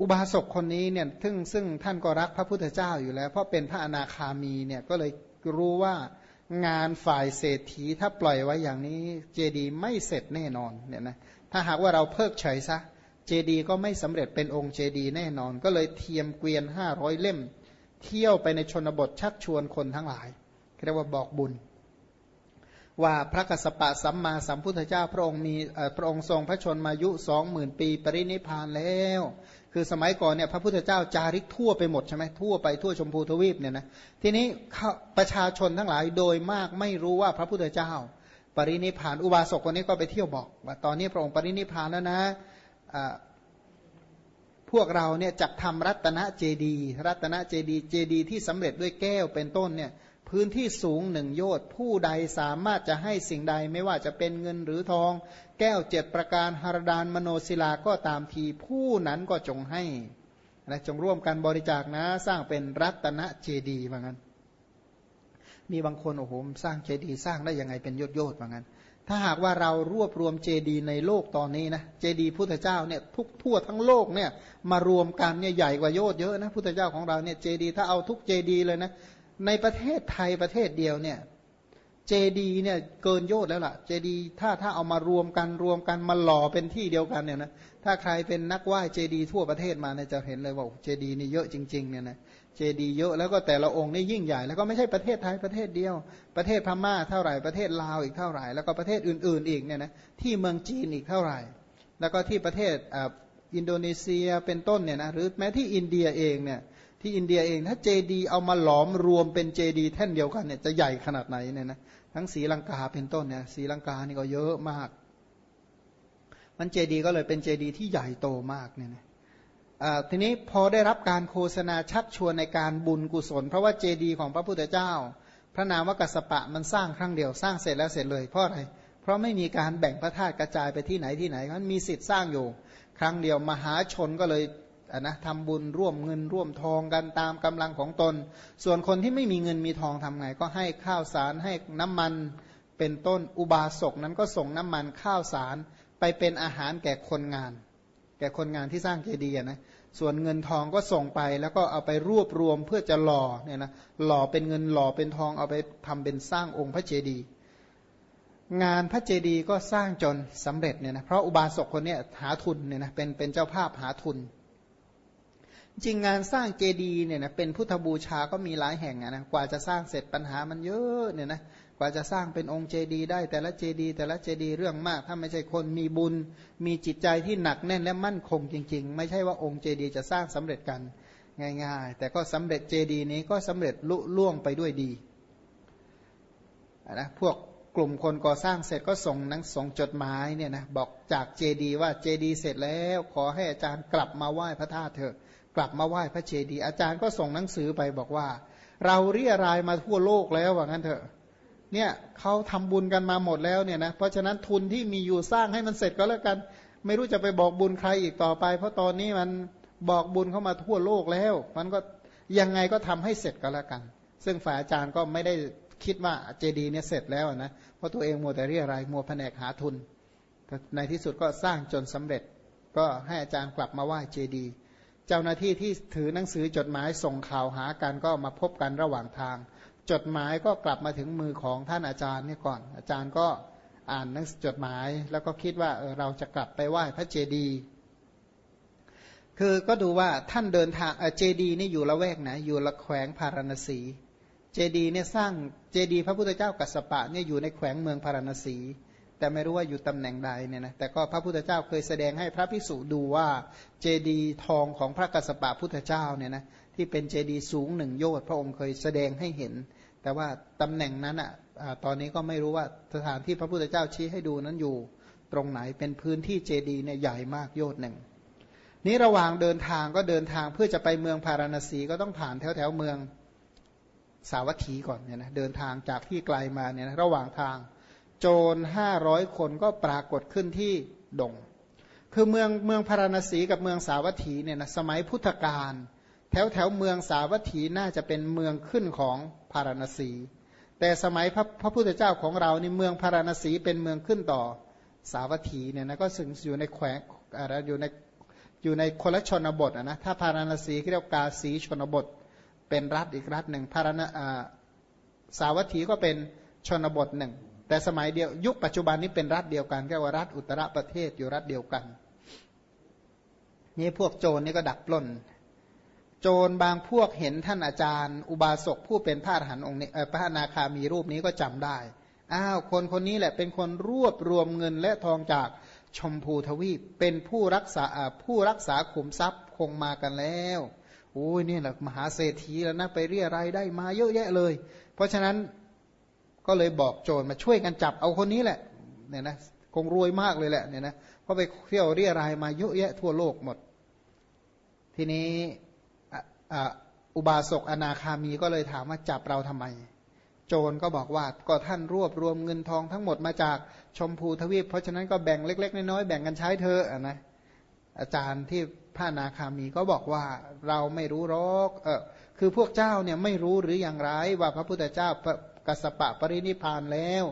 อุบาสกคนนี้เนี่ยซึ่งซึ่งท่านก็รักพระพุทธเจ้าอยู่แล้ว เพราะเป็นพระอนาคามีเนี่ยก็เลยรู้ว่างานฝ่ายเศรษฐีถ้าปล่อยไว้อย่างนี้เจดีไม่เสร็จแน่นอนเนี่ยนะถ้าหากว่าเราเพิกเฉยซะเจดีก็ไม่สำเร็จเป็นองค์เจดีแน่นอน ก็เลยเทียมเกวียนห้าร้อยเล่ม เที่ยวไปในชนบทชักชวนคนทั้งหลายเรียกว่าบอกบุญ ว่าพระกสปะสัมมาสัมพุทธเจ้าพระองค์มีพระองค์ทรงพระชนมายุสองหมื่นปีปรินิพานแล้ว คือสมัยก่อนเนี่ยพระพุทธเจ้าจาริกทั่วไปหมดใช่ไหมทั่วไปทั่วชมพูทวีปเนี่ยนะทีนี้ประชาชนทั้งหลายโดยมากไม่รู้ว่าพระพุทธเจ้า ปรินิพานอุบาสกคนนี้ก็ไปเที่ยวบอกว่าตอนนี้พระองค์ปรินิพานแล้วนะพวกเราเนี่ยจักทำรัตนเจดี รัตนเจดี เจดีที่สำเร็จด้วยแก้วเป็นต้นเนี่ย พื้นที่สูงหนึ่งโยชน์ผู้ใดสามารถจะให้สิ่งใดไม่ว่าจะเป็นเงินหรือทอง แก้วเจ็ดประการหารดานมโนศิลาก็ตามทีผู้นั้นก็จงให้นะจงร่วมกันบริจาคนะสร้างเป็นรัตนเจดีย์ว่างั้น มีบางคนโอ้โหสร้างเจดีย์สร้างได้ยังไงเป็นยอดยอดว่างั้น ถ้าหากว่าเรารวบรวมเจดีย์ในโลกตอนนี้นะเจดีย์พุทธเจ้าเนี่ยทุกทั่วทั้งโลกเนี่ยมารวมกันเนี่ยใหญ่กว่าโยดเยอะนะพุทธเจ้าของเราเนี่ยเจดีย์ถ้าเอาทุกเจดีย์เลยนะ ในประเทศไทยประเทศเดียวเนี่ยเจดีเนี่ยเกินโยชน์แล้วล่ะ เจดีถ้าถ้าเอามารวมกันรวมกันมาหล่อเป็นที่เดียวกันเนี่ยนะถ้าใครเป็นนักไหว้เจดีทั่วประเทศมาเนี่ยจะเห็นเลยว่าเจดีนี่เยอะจริงๆเนี่ยนะเจดีเยอะแล้วก็แต่ละองค์นี่ยิ่งใหญ่ แล้วก็ไม่ใช่ประเทศไทยประเทศเดียว ประเทศพม่าเท่าไหร่ประเทศลาวอีกเท่าไหร่แล้วก็ประเทศอื่น ๆ อีกเนี่ยนะที่เมืองจีนอีกเท่าไหร่ แล้วก็ที่ประเทศอินโดนีเซียเป็นต้นเนี่ยนะหรือแม้ที่อินเดียเองเนี่ย ที่อินเดียเองถ้าเจดีเอามาหลอมรวมเป็นเจดีแท่นเดียวกันเนี่ยจะใหญ่ขนาดไหนเนี่ยนะทั้งสีลังกาเป็นต้นเนี่ยสีลังกานี่ก็เยอะมาก มันเจดีก็เลยเป็นเจดีที่ใหญ่โตมากเนี่ยนะทีนี้พอได้รับการโฆษณาชักชวนในการบุญกุศล เพราะว่าเจดีของพระพุทธเจ้า พระนามวกัสปะมันสร้างครั้งเดียวสร้างเสร็จแล้วเสร็จเลยเพราะอะไรเพราะไม่มีการแบ่งพระธาตุกระจายไปที่ไหนที่ไหนมันมีสิทธิ์สร้างอยู่ ครั้งเดียวมหาชนก็เลย นะทำบุญร่วมเงินร่วมทองกันตามกำลังของตน ส่วนคนที่ไม่มีเงินมีทองทำไง ก็ให้ข้าวสารให้น้ำมันเป็นต้นอุบาสกนั้นก็ส่งน้ำมันข้าวสารไปเป็นอาหารแก่คนงาน แก่คนงานที่สร้างเจดีย์นะส่วนเงินทองก็ส่งไปแล้วก็เอาไปรวบรวมเพื่อจะหล่อเนี่ยนะหล่อเป็นเงินหล่อเป็นทองเอาไปทำเป็นสร้างองค์พระเจดีย์งานพระเจดีย์ก็สร้างจนสำเร็จเนี่ยนะเพราะอุบาสกคนนี้หาทุนเนี่ยนะเป็นเป็นเจ้าภาพหาทุน จริงงานสร้างเจดีย์เนี่ยนะเป็นพุทธบูชาก็มีหลายแห่งนะกว่าจะสร้างเสร็จปัญหามันเยอะเนี่ยนะกว่าจะสร้างเป็นองค์เจดีย์ได้แต่ละเจดีย์แต่ละเจดีย์เรื่องมาก ถ้าไม่ใช่คนมีบุญ มีจิตใจที่หนักแน่นและมั่นคงจริง ๆ ไม่ใช่ว่าองค์เจดีย์จะสร้างสำเร็จกันง่าย ๆ แต่ก็สำเร็จเจดีย์นี้ก็สำเร็จลุล่วงไปด้วยดีนะพวกกลุ่มคนก่อสร้างเสร็จก็ส่งนังส่งจดหมายเนี่ยนะบอกจากเจดีว่าเจดีเสร็จแล้ว ขอให้อาจารย์กลับมาไหว้พระธาตุเถอะ กลับมาไหว้พระเจดีย์อาจารย์ก็ส่งหนังสือไปบอกว่า เราเรียรายมาทั่วโลกแล้วว่างั้นเถอะเนี่ยเขาทำบุญกันมาหมดแล้วเนี่ยนะเพราะฉะนั้นทุนที่มีอยู่สร้างให้มันเสร็จก็แล้วกัน ไม่รู้จะไปบอกบุญใครอีกต่อไป เพราะตอนนี้มันบอกบุญเข้ามาทั่วโลกแล้ว มันก็ยังไงก็ทำให้เสร็จก็แล้วกัน ซึ่งฝ่ายอาจารย์ก็ไม่ได้คิดว่าเจดีย์เนี่ยเสร็จแล้วนะเพราะตัวเองมัวแต่เรียรายมัวแผนกหาทุนในที่สุดก็สร้างจนสำเร็จ ก็ให้อาจารย์กลับมาไหว้เจดีย์ เจ้าหน้าที่ที่ถือหนังสือจดหมายส่งข่าวหากันก็มาพบกันระหว่างทาง จดหมายก็กลับมาถึงมือของท่านอาจารย์นี่ก่อน อาจารย์ก็อ่านหนังสือจดหมาย แล้วก็คิดว่าเออเราจะกลับไปไหว้พระเจดีย์คือก็ดูว่าท่านเดินทางเจดีย์นี่อยู่ละแวกไหนอยู่ละแขวงพาราณสี เจดีย์เนี่ยสร้างเจดีย์พระพุทธเจ้ากัสสปะเนี่ยอยู่ในแขวงเมืองพาราณสี แต่ไม่รู้ว่าอยู่ตำแหน่งใดเนี่ยนะแต่ก็พระพุทธเจ้าเคยแสดงให้พระพิสุดูว่าเจดีทองของพระกัสสปะพุทธเจ้าเนี่ยนะที่เป็นเจดีสูงหนึ่งโยชน์พระองค์เคยแสดงให้เห็น แต่ว่าตำแหน่งนั้นอะตอนนี้ก็ไม่รู้ว่าสถานที่พระพุทธเจ้าชี้ให้ดูนั้นอยู่ตรงไหนเป็นพื้นที่เจดีเนี่ยใหญ่มากโยชน์หนึ่งนี้ระหว่างเดินทางก็เดินทางเพื่อจะไปเมืองพาราณสีก็ต้องผ่านแถวแถวเมืองสาวัตถีก่อนเนี่ยนะเดินทางจากที่ไกลมาเนี่ยนะระหว่างทาง จรห้าร้อยคนก็ปรากฏขึ้นที่ดง คือเมืองเมืองพาราณสีกับเมืองสาวัตถีเนี่ยนะสมัยพุทธกาลแถวแถวเมืองสาวัตถีน่าจะเป็นเมืองขึ้นของพาราณสี แต่สมัยพระพระพุทธเจ้าของเรานี่เมืองพาราณสีเป็นเมืองขึ้นต่อสาวัตถีเนี่ยนะก็สึงอยู่ในแขวงอะไรอยู่ในอยู่ในคนละชนบทนะถ้าพาราณสีเรียกกาสีชนบท เป็นรัฐอีกรัฐหนึ่งพาราณสาวัตถีก็เป็นชนบทหนึ่ง แต่สมัยเดียวยุคปัจจุบันนี้เป็นรัฐเดียวกันเรียกว่ารัฐอุตรประเทศอยู่รัฐเดียวกัน นี่พวกโจรนี่ก็ดักปล้น โจรบางพวกเห็นท่านอาจารย์ อุบาสกผู้เป็นพระอรหันต์องค์นี้พระนาคามีรูปนี้ก็จำได้อ้าวคนคนนี้แหละเป็นคนรวบรวมเงินและทองจากชมพูทวีปเป็นผู้รักษาผู้รักษาขุมทรัพย์คงมากันแล้วโอ้ยนี่แหละมหาเศรษฐีแล้วนะไปเรียรายได้มาเยอะแยะเลย เพราะฉะนั้น ก็เลยบอกโจรมาช่วยกันจับเอาคนนี้แหละเนี่ยนะคงรวยมากเลยแหละเนี่ยนะเพราะไปเที่ยวเรียรายมาเยอะแยะทั่วโลกหมด ทีนี้อุบาสกอนาคามีก็เลยถามว่าจับเราทำไม โจรก็บอกว่าก็ท่านรวบรวมเงินทองทั้งหมดมาจากชมพูทวีป เพราะฉะนั้นก็แบ่งเล็ก ๆ น้อยๆแบ่งกันใช้เธอนะอาจารย์ที่พระนาคามีก็บอกว่าเราไม่รู้รอกเออคือพวกเจ้าเนี่ยไม่รู้หรืออย่างไรว่าพระพุทธเจ้า กัสปะปรินิพานแล้ว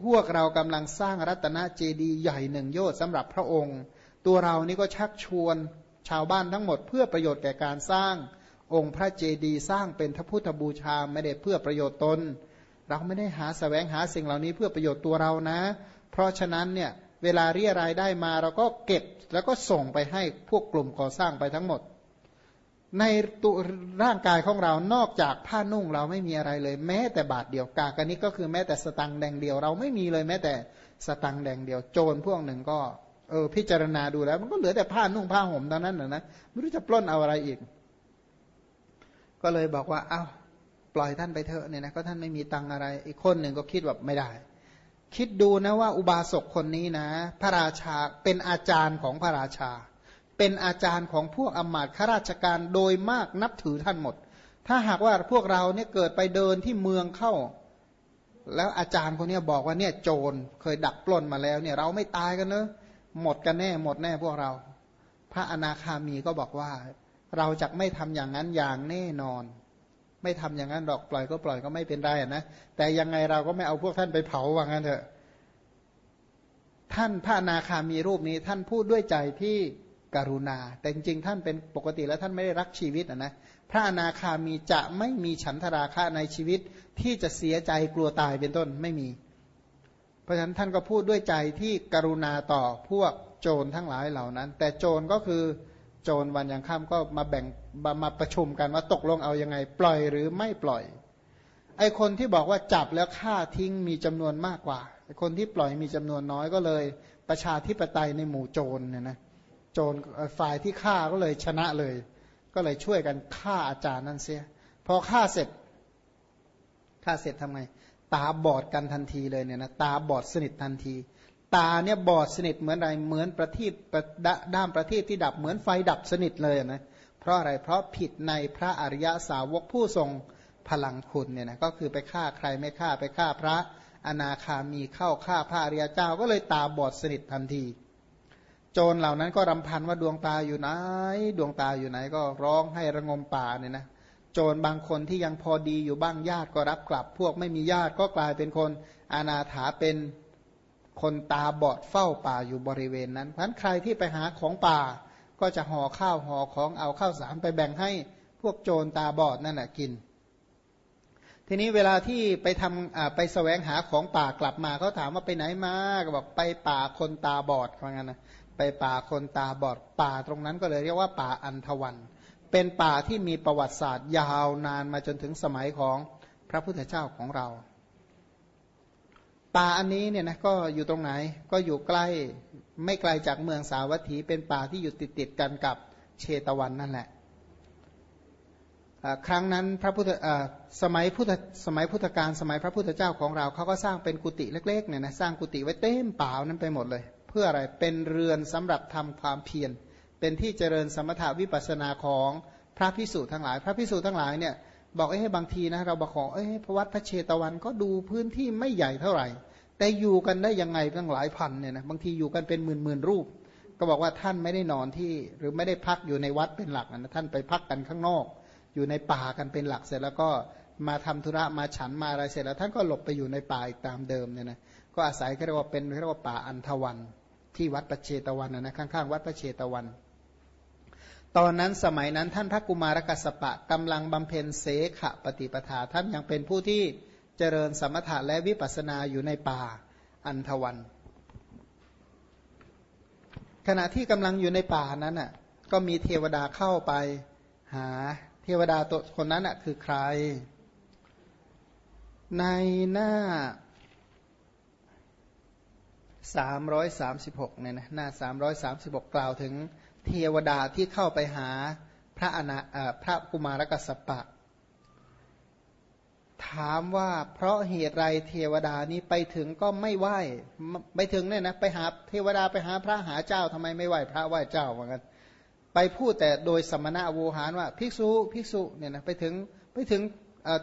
พวกเรากำลังสร้างรัตนเจดีย์ใหญ่หนึ่งโยชน์สำหรับพระองค์ ตัวเรานี่ก็ชักชวนชาวบ้านทั้งหมด เพื่อประโยชน์แก่การสร้างองค์พระเจดีย์สร้างเป็นทพุทธบูชาไม่ได้เพื่อประโยชน์ตน เราไม่ได้หาสแสวงหาสิ่งเหล่านี้เพื่อประโยชน์ตัวเรานะ เพราะฉะนั้นเนี่ยเวลาเรียรายได้มาเราก็เก็บแล้วก็ส่งไปให้พวกกลุ่มก่อสร้างไปทั้งหมด ในตัวร่างกายของเรานอกจากผ้านุ่งเราไม่มีอะไรเลย แม้แต่บาทเดียวกากันนี้ก็คือแม้แต่สตังแดงเดียว เราไม่มีเลยแม้แต่สตังแดงเดียว โจรพวกหนึ่งก็เออพิจารณาดูแล้ว มันก็เหลือแต่ผ้านุ่งผ้าห่มตอนนั้นนะนะไม่รู้จะปล้นเอาอะไรอีก ก็เลยบอกว่าเอา้าปล่อยท่านไปเถอะเนี่ยนะก็ท่านไม่มีตังอะไร อีกคนหนึ่งก็คิดแบบไม่ได้ คิดดูนะว่าอุบาสกคนนี้นะ พระราชาเป็นอาจารย์ของพระราชา เป็นอาจารย์ของพวกอมาตข้าราชการโดยมากนับถือท่านหมด ถ้าหากว่าพวกเราเนี่ยเกิดไปเดินที่เมืองเข้า แล้วอาจารย์คนนี้บอกว่าเนี่ยโจรเคยดักปล้นมาแล้วเนี่ยเราไม่ตายกันเนอะหมดกันแน่หมดแน่พวกเรา พระอนาคามีก็บอกว่า เราจะไม่ทำอย่างนั้นอย่างแน่นอน ไม่ทำอย่างนั้นดอกปล่อยก็ปล่อยก็ไม่เป็นไรนะแต่ยังไงเราก็ไม่เอาพวกท่านไปเผาว่างั้นเถอะ ท่านพระอนาคามีรูปนี้ท่านพูดด้วยใจที่ กรุณา แต่จริงๆท่านเป็นปกติแล้วท่านไม่ได้รักชีวิตนะพระอนาคามีจะไม่มีฉันทราคะในชีวิตที่จะเสียใจกลัวตายเป็นต้นไม่มี เพราะฉะนั้นท่านก็พูดด้วยใจที่กรุณาต่อพวกโจรทั้งหลายเหล่านั้น แต่โจรก็คือโจรวันยังค่ำก็มาแบ่งมาประชุมกันว่าตกลงเอาอยัางไง ปล่อยหรือไม่ปล่อย ไอคนที่บอกว่าจับแล้วฆ่าทิ้งมีจำนวนมากกว่าไอคนที่ปล่อยมีจำนวนน้อยก็เลย ประชาธิปไตยในหมู่โจรเนี่ยนะ โจรฝ่ายที่ฆ่าก็เลยชนะเลย ก็เลยช่วยกันฆ่าอาจารย์นั่นเสีย พอฆ่าเสร็จฆ่าเสร็จทำไง ตาบอดกันทันทีเลยเนี่ยนะตาบอดสนิททันที ตาเนี่ยบอดสนิทเหมือนอะไรเหมือนประทีปด้ามประทีปที่ดับเหมือนไฟดับสนิทเลยนะเพราะอะไรเพราะผิดในพระอริยสาวกผู้ทรงพลังคุณเนี่ยนะก็คือไปฆ่าใครไม่ฆ่าไปฆ่าพระอนาคามีเข้าฆ่าพระอริยเจ้าก็เลยตาบอดสนิททันที จรเหล่านั้นก็รำพันว่าดวงตาอยู่ไหน ดวงตาอยู่ไหนก็ร้องให้ระงมป่าเนี่ยนะโจรบางคนที่ยังพอดีอยู่บ้างญาติก็รับกลับ พวกไม่มีญาติก็กลายเป็นคนอาณาถาเป็นคนตาบอดเฝ้าป่าอยู่บริเวณนั้นเพราะใครที่ไปหาของป่า ก็จะห่อข้าวห่อของเอาข้าวสารไปแบ่งให้พวกโจรตาบอดนั่นแหะกิน ทีนี้เวลาที่ไปทำไปแสวงหาของป่ากลับมาเขาถามว่าไปไหนมาก็บอกไปป่าคนตาบอดว่างั้นนะ ไปป่าคนตาบอดป่าตรงนั้นก็เลยเรียกว่าป่าอันทวัน เป็นป่าที่มีประวัติศาสตร์ยาวนานมาจนถึงสมัยของพระพุทธเจ้าของเรา ป่าอันนี้เนี่ยนะก็อยู่ตรงไหนก็อยู่ใกล้ไม่ไกลจากเมืองสาวัตถี เป็นป่าที่อยู่ติดติดกันกับเชตวันนั่นแหละครั้งนั้นพระพุทธสมัยพุทธสมัยพุทธกาลสมัยพระพุทธเจ้าของเราเขาก็สร้างเป็นกุฏิเล็กๆเนี่ยนะสร้างกุฏิไว้เต็มป่านั้นไปหมดเลย พื่ออะไร เป็นเรือนสำหรับทำความเพียร เป็นที่เจริญสมถาวิปัสนาของพระพิสุทั้งหลาย พระพิสุทั้งหลายเนี่ยบอกเอ้บางทีนะเราบอกขอเอ้พระวัดพระเชตวันก็ดูพื้นที่ไม่ใหญ่เท่าไหร่ แต่อยู่กันได้ยังไงตั้งหลายพันเนี่ยนะบางทีอยู่กันเป็นหมื่นหมื่นรูป ก็บอกว่าท่านไม่ได้นอนที่หรือไม่ได้พักอยู่ในวัดเป็นหลักนะท่านไปพักกันข้างนอก อยู่ในป่ากันเป็นหลักเสร็จแล้วก็มาทำธุระมาฉันมาอะไรเสร็จแล้วท่านก็หลบไปอยู่ในป่าอีกตามเดิมเนี่ยนะก็อาศัยเรียกว่าเป็นเรียกว่าป่าอันทวัน ที่วัดประเชตวันนะข้างๆวัดประเชตวัน ตอนนั้นสมัยนั้นท่านพระกุมารกัสปะกำลังบำเพ็ญเสขปฏิปทาท่านยังเป็นผู้ที่เจริญสมถะและวิปัสสนาอยู่ในป่าอันทวัน ขณะที่กำลังอยู่ในป่านั้นน่ะก็มีเทวดาเข้าไปหาเทวดาตัวคนนั้นน่ะคือใคร ในหน้า 336เนี่ยนะหน้า336กล่าวถึงเทวดาที่เข้าไปหาพระอนาพระกุมารกัสปะ ถามว่าเพราะเหตุไรเทวดานี้ไปถึงก็ไม่ไหวไปถึงเนี่ยนะไปหาเทวดาไปหาพระหาเจ้าทำไมไม่ไหวพระไหวเจ้าเหมือนกันไปพูดแต่โดยสมณะโวหารว่าภิกษุภิกษุเนี่ยนะไปถึงไปถึง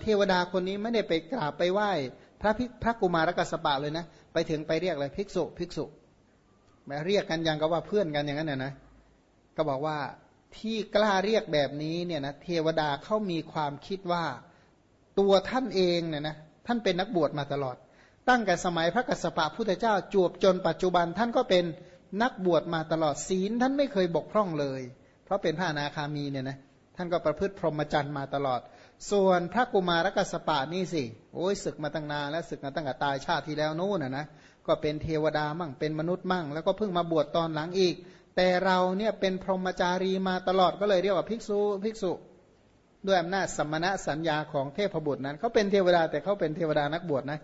เทวดาคนนี้ไม่ได้ไปกราบไปไหว้ พระพระกุมารกัสปะเลยนะ ไปถึงไปเรียกอะไรภิกษุภิกษุมาเรียกกันยังก็ว่าเพื่อนกันอย่างนั้นน่ยนะ ก็บอกว่าที่กล้าเรียกแบบนี้เนี่ยนะเทวดาเขามีความคิดว่าตัวท่านเองเนี่ยนะท่านเป็นนักบวชมาตลอด ตั้งแต่สมัยพระกัสสปะพุทธเจ้าจวบจนปัจจุบันท่านก็เป็นนักบวชมาตลอดศีลท่านไม่เคยบกพร่องเลย เพราะเป็นพระอนาคามีเนี่ยนะท่านก็ประพฤติพรหมจรรย์มาตลอด ส่วนพระกุมารกัสปะนี่สิโอ้ยศึกมาตั้งนานแล้วศึกมาตั้งแต่ตายชาติที่แล้วนู่นนะนะก็เป็นเทวดามั่งเป็นมนุษย์มั่ง แล้วก็เพิ่งมาบวชตอนหลังอีก แต่เราเนี่ยเป็นพรหมจารีมาตลอดก็เลยเรียกว่าภิกษุภิกษุด้วยอำนาจสมณะสัญญาของเทพบุตรนั้นเขาเป็นเทวดาแต่เขาเป็นเทวดานักบวชนะ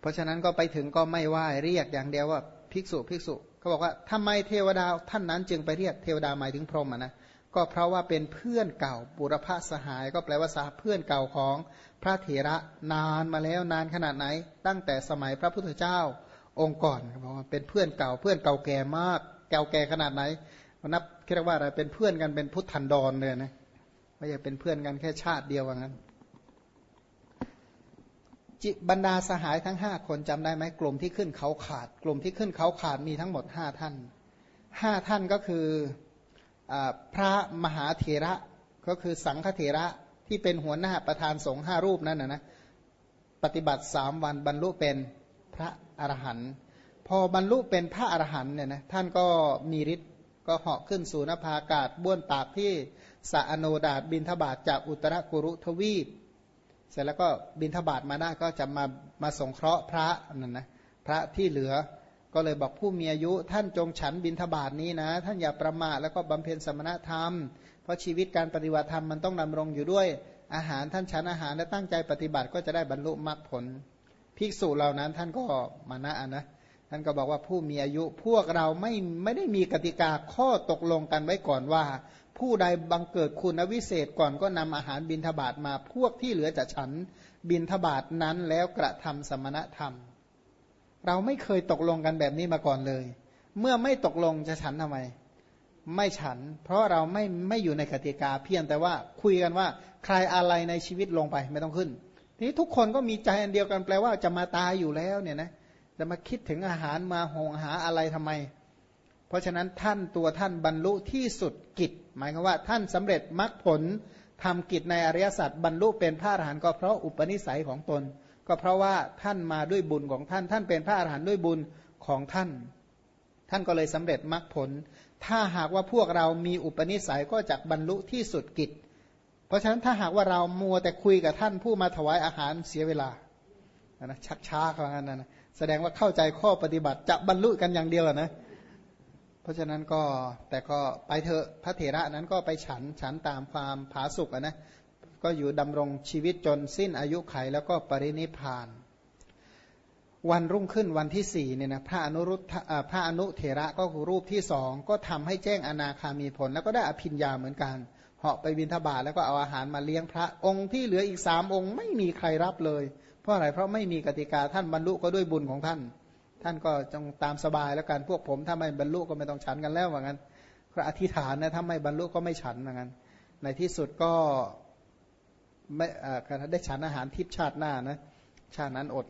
เพราะฉะนั้นก็ไปถึงก็ไม่ไหวเรียกอย่างเดียวว่าภิกษุภิกษุเขาบอกว่าทำไมเทวดาท่านนั้นจึงไปเรียกเทวดาหมายถึงพรหมนะ ก็เพราะว่าเป็นเพื่อนเก่าบุรพสหาย ก็แปลว่าสาเพื่อนเก่าของพระเถระนานมาแล้วนานขนาดไหน ตั้งแต่สมัยพระพุทธเจ้าองค์ก่อนเขาบอกว่าเป็นเพื่อนเก่าเพื่อนเก่าแก่มากเก่าแก่ขนาดไหนนับเรียกว่าอะไรเป็นเพื่อนกันเป็นพุทธันดรเลยนะไม่ใช่เป็นเพื่อนกันแค่ชาติเดียวว่างั้นจิบรรดาสหายทั้งห้าคนจำได้ไหมกลุ่มที่ขึ้นเขาขาด กลุ่มที่ขึ้นเขาขาดมีทั้งหมดห้าท่านห้าท่านก็คือ พระมหาเถระก็คือสังฆเถระที่เป็นหัวหน้าประธานสงฆ์ห้ารูปนั้นนะนะปฏิบัติสามวันบรรลุเป็นพระอรหันต์พอบรรลุเป็นพระอรหันต์เนี่ยนะท่านก็มีฤทธิ์ก็เหาะขึ้นสู่นภาอากาศบ้วนปากที่สะอโนดาตบินทบาทจากอุตรกุรุทวีป เสร็จแล้วก็บินทบาทมาได้ก็จะมามาสงเคราะห์พระนั่นนะพระที่เหลือ ก็เลยบอกผู้มีอายุท่านจงฉันบินทบาทนี้นะ ท่านอย่าประมาทแล้วก็บำเพ็ญสมณธรรม เพราะชีวิตการปฏิบัติธรรมมันต้องดำรงอยู่ด้วยอาหารท่านฉันอาหารและตั้งใจปฏิบัติก็จะได้บรรลุมรรคผล ภิกษุเหล่านั้นท่านก็มานะนะท่านก็บอกว่าผู้มีอายุพวกเราไม่ไม่ได้มีกติกาข้อตกลงกันไว้ก่อนว่า ผู้ใดบังเกิดคุณวิเศษก่อนก็นำอาหารบินทบาทมาพวกที่เหลือจะฉันบินทบาทนั้นแล้วกระทำสมณธรรม เราไม่เคยตกลงกันแบบนี้มาก่อนเลย เมื่อไม่ตกลงจะฉันทำไม ไม่ฉัน เพราะเราไม่ไม่อยู่ในกติกาเพียงแต่ว่าคุยกันว่า ใครอะไรในชีวิตลงไปไม่ต้องขึ้น ทีนี้ทุกคนก็มีใจอันเดียวกันแปลว่าจะมาตายอยู่แล้วเนี่ยนะจะมาคิดถึงอาหารมาหงหาอะไรทำไม เพราะฉะนั้นท่านตัวท่านบรรลุที่สุดกิจ หมายความว่าท่านสำเร็จมรรคผลทำกิจในอริยสัจบรรลุเป็นพระอรหันต์ก็เพราะอุปนิสัยของตน ก็เพราะว่าท่านมาด้วยบุญของท่าน ท่านเป็นพระอรหันต์ด้วยบุญของท่าน ท่านก็เลยสำเร็จมรรคผล ถ้าหากว่าพวกเรามีอุปนิสัยก็จะบรรลุที่สุดกิจ เพราะฉะนั้นถ้าหากว่าเรามัวแต่คุยกับท่านผู้มาถวายอาหารเสียเวลานะชักช้าเขางั้นนะแสดงว่าเข้าใจข้อปฏิบัติจะบรรลุกันอย่างเดียวนะเพราะฉะนั้นก็แต่ก็ไปเถอะพระเถระนั้นก็ไปฉันฉันตามความผาสุกนะ ก็อยู่ดำรงชีวิตจนสิ้นอายุไขแล้วก็ปรินิพาน วันรุ่งขึ้นวันที่สี่เนี่ยนะพระอนุรุทธพระอนุเถระก็คือรูปที่สองก็ทำให้แจ้งอนาคามีผล แล้วก็ได้อภิญญาเหมือนกันเหาะไปบินทบาทแล้วก็เอาอาหารมาเลี้ยงพระองค์ที่เหลืออีกสามองค์ ไม่มีใครรับเลย เพราะอะไรเพราะไม่มีกติกาท่านบรรลุก็ด้วยบุญของท่าน ท่านก็จงตามสบายแล้วกันพวกผมถ้าไม่บรรลุก็ไม่ต้องฉันกันแล้วว่างั้นพระอธิษฐานนะถ้าไม่บรรลุก็ไม่ฉันว่างั้นในที่สุดก็ ไม่ได้ฉันอาหารทิพชาติหน้านะชาตินั้นอด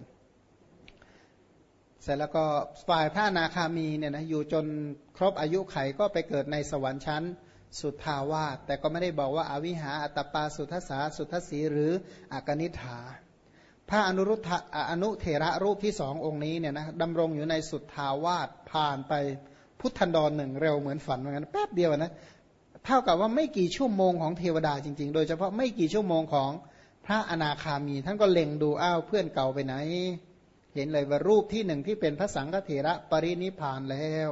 เสร็จแล้วก็ฝ่ายพระนาคามีเนี่ยนะอยู่จนครบอายุไขก็ไปเกิดในสวรรค์ชั้นสุทธาวาสแต่ก็ไม่ได้บอกว่าอาวิหาอัตปาสุทัสาสุทัสสีหรืออากนิฐาพระอนุรุทธะอนุเถระรูปที่สององค์นี้เนี่ยนะดำรงอยู่ในสุดทาวาสผ่านไปพุทธันดรหนึ่งเร็วเหมือนฝันเหมือนกันแป๊บเดียวนะ เท่ากับว่าไม่กี่ชั่วโมงของเทวดาจริง ๆ โดยเฉพาะไม่กี่ชั่วโมงของพระอนาคามี ท่านก็เล็งดูอ้าวเพื่อนเก่าไปไหน เห็นเลยว่ารูปที่หนึ่งที่เป็นพระสังฆเถระปรินิพานแล้ว